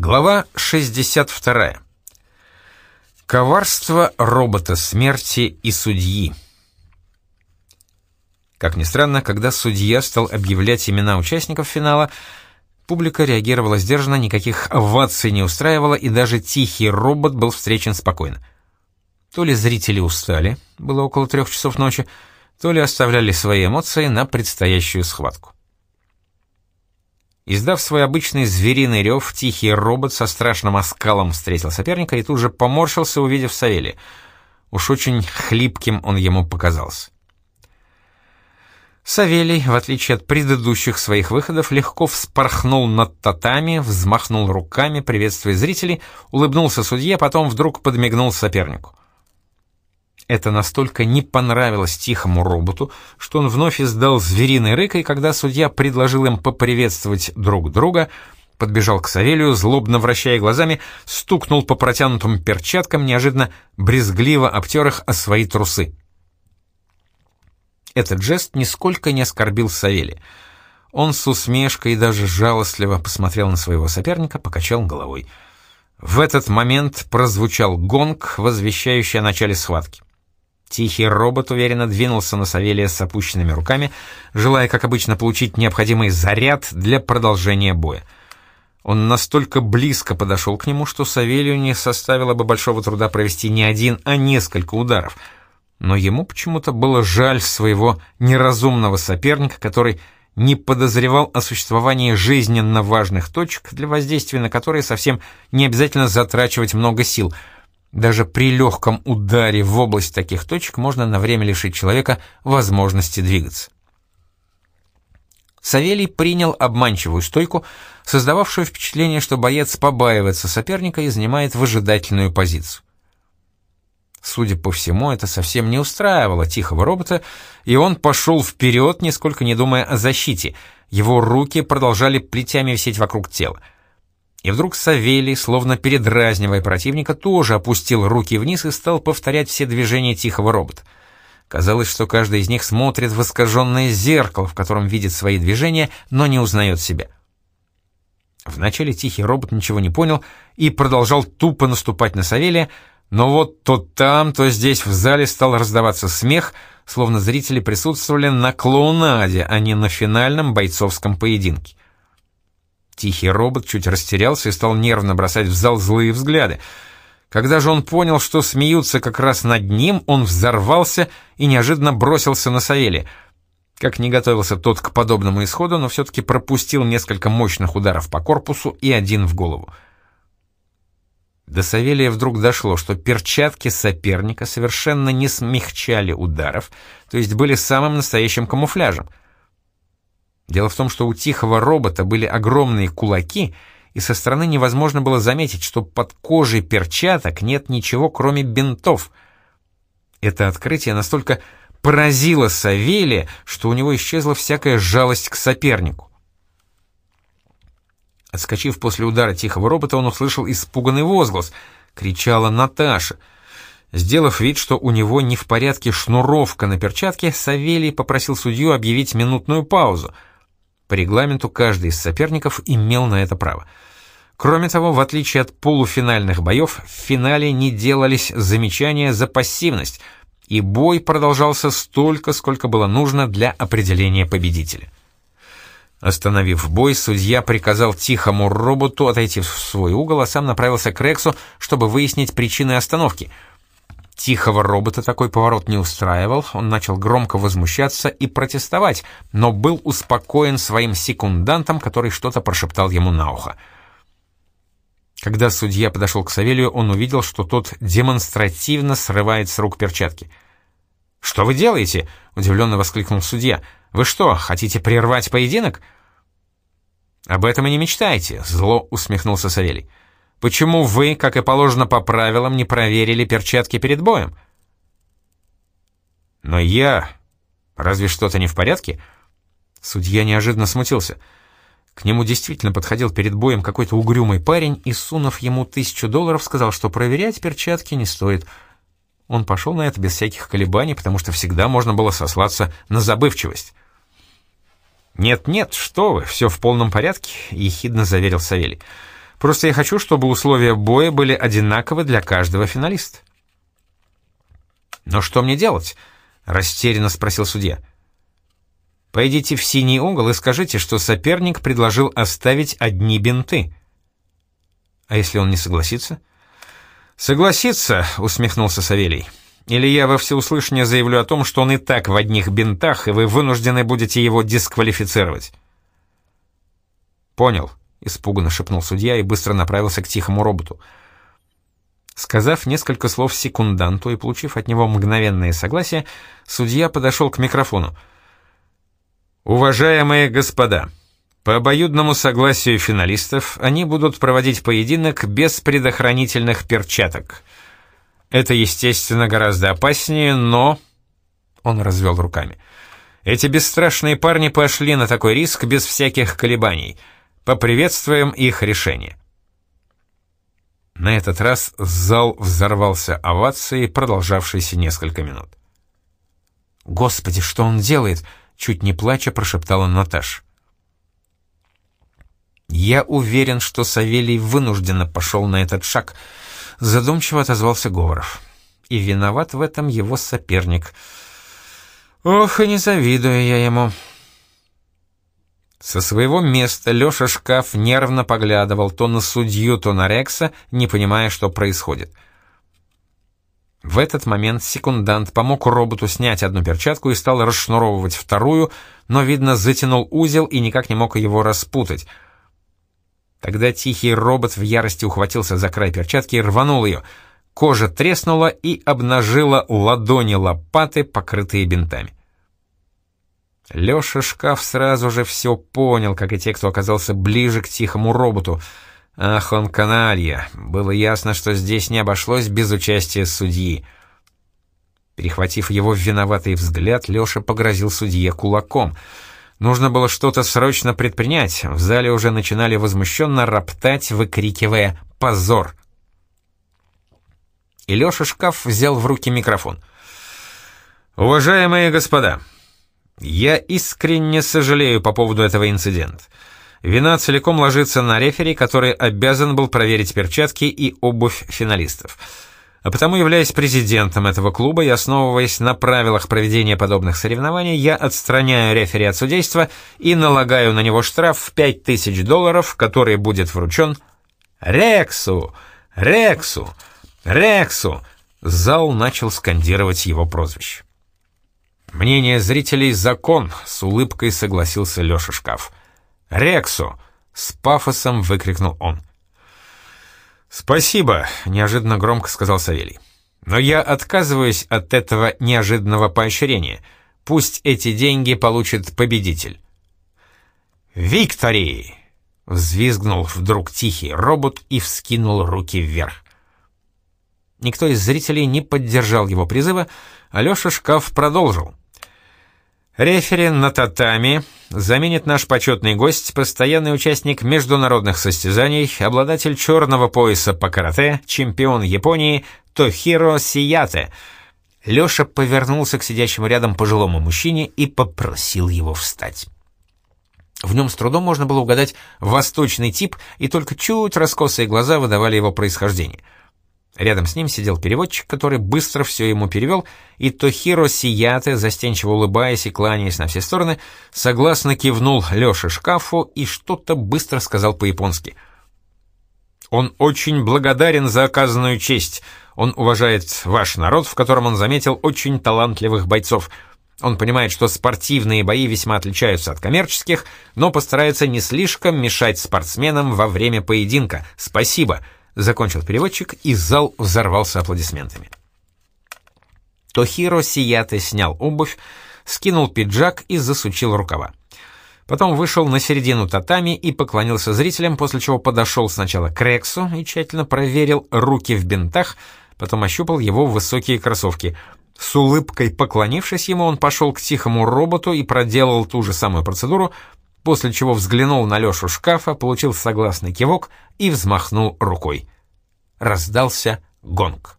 Глава 62. Коварство робота смерти и судьи. Как ни странно, когда судья стал объявлять имена участников финала, публика реагировала сдержанно, никаких оваций не устраивала, и даже тихий робот был встречен спокойно. То ли зрители устали, было около трех часов ночи, то ли оставляли свои эмоции на предстоящую схватку. Издав свой обычный звериный рев, тихий робот со страшным оскалом встретил соперника и тут же поморщился, увидев Савелия. Уж очень хлипким он ему показался. Савелий, в отличие от предыдущих своих выходов, легко вспорхнул над татами, взмахнул руками, приветствуя зрителей, улыбнулся судье, потом вдруг подмигнул сопернику. Это настолько не понравилось тихому роботу, что он вновь издал звериный рык, и когда судья предложил им поприветствовать друг друга, подбежал к Савелию, злобно вращая глазами, стукнул по протянутым перчаткам, неожиданно брезгливо обтер их о свои трусы. Этот жест нисколько не оскорбил Савелия. Он с усмешкой и даже жалостливо посмотрел на своего соперника, покачал головой. В этот момент прозвучал гонг, возвещающий о начале схватки. Тихий робот уверенно двинулся на Савелия с опущенными руками, желая, как обычно, получить необходимый заряд для продолжения боя. Он настолько близко подошел к нему, что Савелию не составило бы большого труда провести не один, а несколько ударов. Но ему почему-то было жаль своего неразумного соперника, который не подозревал о существовании жизненно важных точек, для воздействия на которые совсем не обязательно затрачивать много сил — даже при легком ударе в область таких точек можно на время лишить человека возможности двигаться. Савелий принял обманчивую стойку, создававшую впечатление, что боец побаивается соперника и занимает выжидательную позицию. Судя по всему, это совсем не устраивало тихого робота, и он пошел вперед, нисколько не думая о защите. Его руки продолжали плетями висеть вокруг тела. И вдруг Савелий, словно передразнивая противника, тоже опустил руки вниз и стал повторять все движения тихого робота. Казалось, что каждый из них смотрит в искаженное зеркало, в котором видит свои движения, но не узнает себя. Вначале тихий робот ничего не понял и продолжал тупо наступать на Савелия, но вот то там, то здесь в зале стал раздаваться смех, словно зрители присутствовали на клоунаде, а не на финальном бойцовском поединке. Тихий робот чуть растерялся и стал нервно бросать в зал злые взгляды. Когда же он понял, что смеются как раз над ним, он взорвался и неожиданно бросился на Савелия. Как не готовился тот к подобному исходу, но все-таки пропустил несколько мощных ударов по корпусу и один в голову. До Савелия вдруг дошло, что перчатки соперника совершенно не смягчали ударов, то есть были самым настоящим камуфляжем — Дело в том, что у тихого робота были огромные кулаки, и со стороны невозможно было заметить, что под кожей перчаток нет ничего, кроме бинтов. Это открытие настолько поразило Савелия, что у него исчезла всякая жалость к сопернику. Отскочив после удара тихого робота, он услышал испуганный возглас. Кричала Наташа. Сделав вид, что у него не в порядке шнуровка на перчатке, Савелий попросил судью объявить минутную паузу — по регламенту каждый из соперников имел на это право. Кроме того, в отличие от полуфинальных боев, в финале не делались замечания за пассивность, и бой продолжался столько, сколько было нужно для определения победителя. Остановив бой, судья приказал тихому роботу отойти в свой угол, а сам направился к Рексу, чтобы выяснить причины остановки — Тихого робота такой поворот не устраивал, он начал громко возмущаться и протестовать, но был успокоен своим секундантом, который что-то прошептал ему на ухо. Когда судья подошел к Савелию, он увидел, что тот демонстративно срывает с рук перчатки. «Что вы делаете?» — удивленно воскликнул судья. «Вы что, хотите прервать поединок?» «Об этом и не мечтайте», — зло усмехнулся Савелий. Почему вы, как и положено по правилам, не проверили перчатки перед боем? Но я... Разве что-то не в порядке? Судья неожиданно смутился. К нему действительно подходил перед боем какой-то угрюмый парень и, сунув ему тысячу долларов, сказал, что проверять перчатки не стоит. Он пошел на это без всяких колебаний, потому что всегда можно было сослаться на забывчивость. «Нет-нет, что вы, все в полном порядке», — ехидно заверил Савелий. Просто я хочу, чтобы условия боя были одинаковы для каждого финалиста». «Но что мне делать?» — растерянно спросил судья. «Пойдите в синий угол и скажите, что соперник предложил оставить одни бинты». «А если он не согласится?» «Согласится», — усмехнулся Савелий. «Или я во всеуслышание заявлю о том, что он и так в одних бинтах, и вы вынуждены будете его дисквалифицировать». «Понял», — испуганно шепнул судья и быстро направился к тихому роботу. Сказав несколько слов секунданту и получив от него мгновенное согласие, судья подошел к микрофону. «Уважаемые господа, по обоюдному согласию финалистов они будут проводить поединок без предохранительных перчаток. Это, естественно, гораздо опаснее, но...» Он развел руками. «Эти бесстрашные парни пошли на такой риск без всяких колебаний. Поприветствуем их решение». На этот раз зал взорвался овацией, продолжавшейся несколько минут. «Господи, что он делает?» — чуть не плача прошептала Наташа. «Я уверен, что Савелий вынужденно пошел на этот шаг», — задумчиво отозвался Говоров. «И виноват в этом его соперник. Ох, и не завидую я ему». Со своего места Лёша Шкаф нервно поглядывал то на судью, то на Рекса, не понимая, что происходит. В этот момент секундант помог роботу снять одну перчатку и стал расшнуровывать вторую, но, видно, затянул узел и никак не мог его распутать. Тогда тихий робот в ярости ухватился за край перчатки и рванул ее. Кожа треснула и обнажила ладони лопаты, покрытые бинтами. Лёша Шкаф сразу же все понял, как и те, кто оказался ближе к тихому роботу. Ах, он каналья. Было ясно, что здесь не обошлось без участия судьи. Перехватив его виноватый взгляд, Лёша погрозил судье кулаком. Нужно было что-то срочно предпринять. В зале уже начинали возмущенно роптать, выкрикивая «Позор!». И Лёша Шкаф взял в руки микрофон. «Уважаемые господа!» Я искренне сожалею по поводу этого инцидента. Вина целиком ложится на рефери, который обязан был проверить перчатки и обувь финалистов. А потому, являясь президентом этого клуба и основываясь на правилах проведения подобных соревнований, я отстраняю рефери от судейства и налагаю на него штраф в 5000 долларов, который будет вручен Рексу, Рексу, Рексу. Зал начал скандировать его прозвище. «Мнение зрителей — закон», — с улыбкой согласился Лёша Шкаф. «Рексу!» — с пафосом выкрикнул он. «Спасибо», — неожиданно громко сказал Савелий. «Но я отказываюсь от этого неожиданного поощрения. Пусть эти деньги получит победитель». «Виктори!» — взвизгнул вдруг тихий робот и вскинул руки вверх. Никто из зрителей не поддержал его призыва, Алёша Шкаф продолжил. Рефери на татами заменит наш почетный гость, постоянный участник международных состязаний, обладатель черного пояса по карате, чемпион Японии Тохиро Сияте. Лёша повернулся к сидящему рядом пожилому мужчине и попросил его встать. В нем с трудом можно было угадать восточный тип, и только чуть раскосые глаза выдавали его происхождение — Рядом с ним сидел переводчик, который быстро все ему перевел, и Тохиро Сияте, застенчиво улыбаясь и кланяясь на все стороны, согласно кивнул Леше шкафу и что-то быстро сказал по-японски. «Он очень благодарен за оказанную честь. Он уважает ваш народ, в котором он заметил очень талантливых бойцов. Он понимает, что спортивные бои весьма отличаются от коммерческих, но постарается не слишком мешать спортсменам во время поединка. Спасибо!» Закончил переводчик, и зал взорвался аплодисментами. Тохиро Сияте снял обувь, скинул пиджак и засучил рукава. Потом вышел на середину татами и поклонился зрителям, после чего подошел сначала к Рексу и тщательно проверил руки в бинтах, потом ощупал его высокие кроссовки. С улыбкой поклонившись ему, он пошел к тихому роботу и проделал ту же самую процедуру, после чего взглянул на Лешу шкафа, получил согласный кивок и взмахнул рукой. Раздался гонг.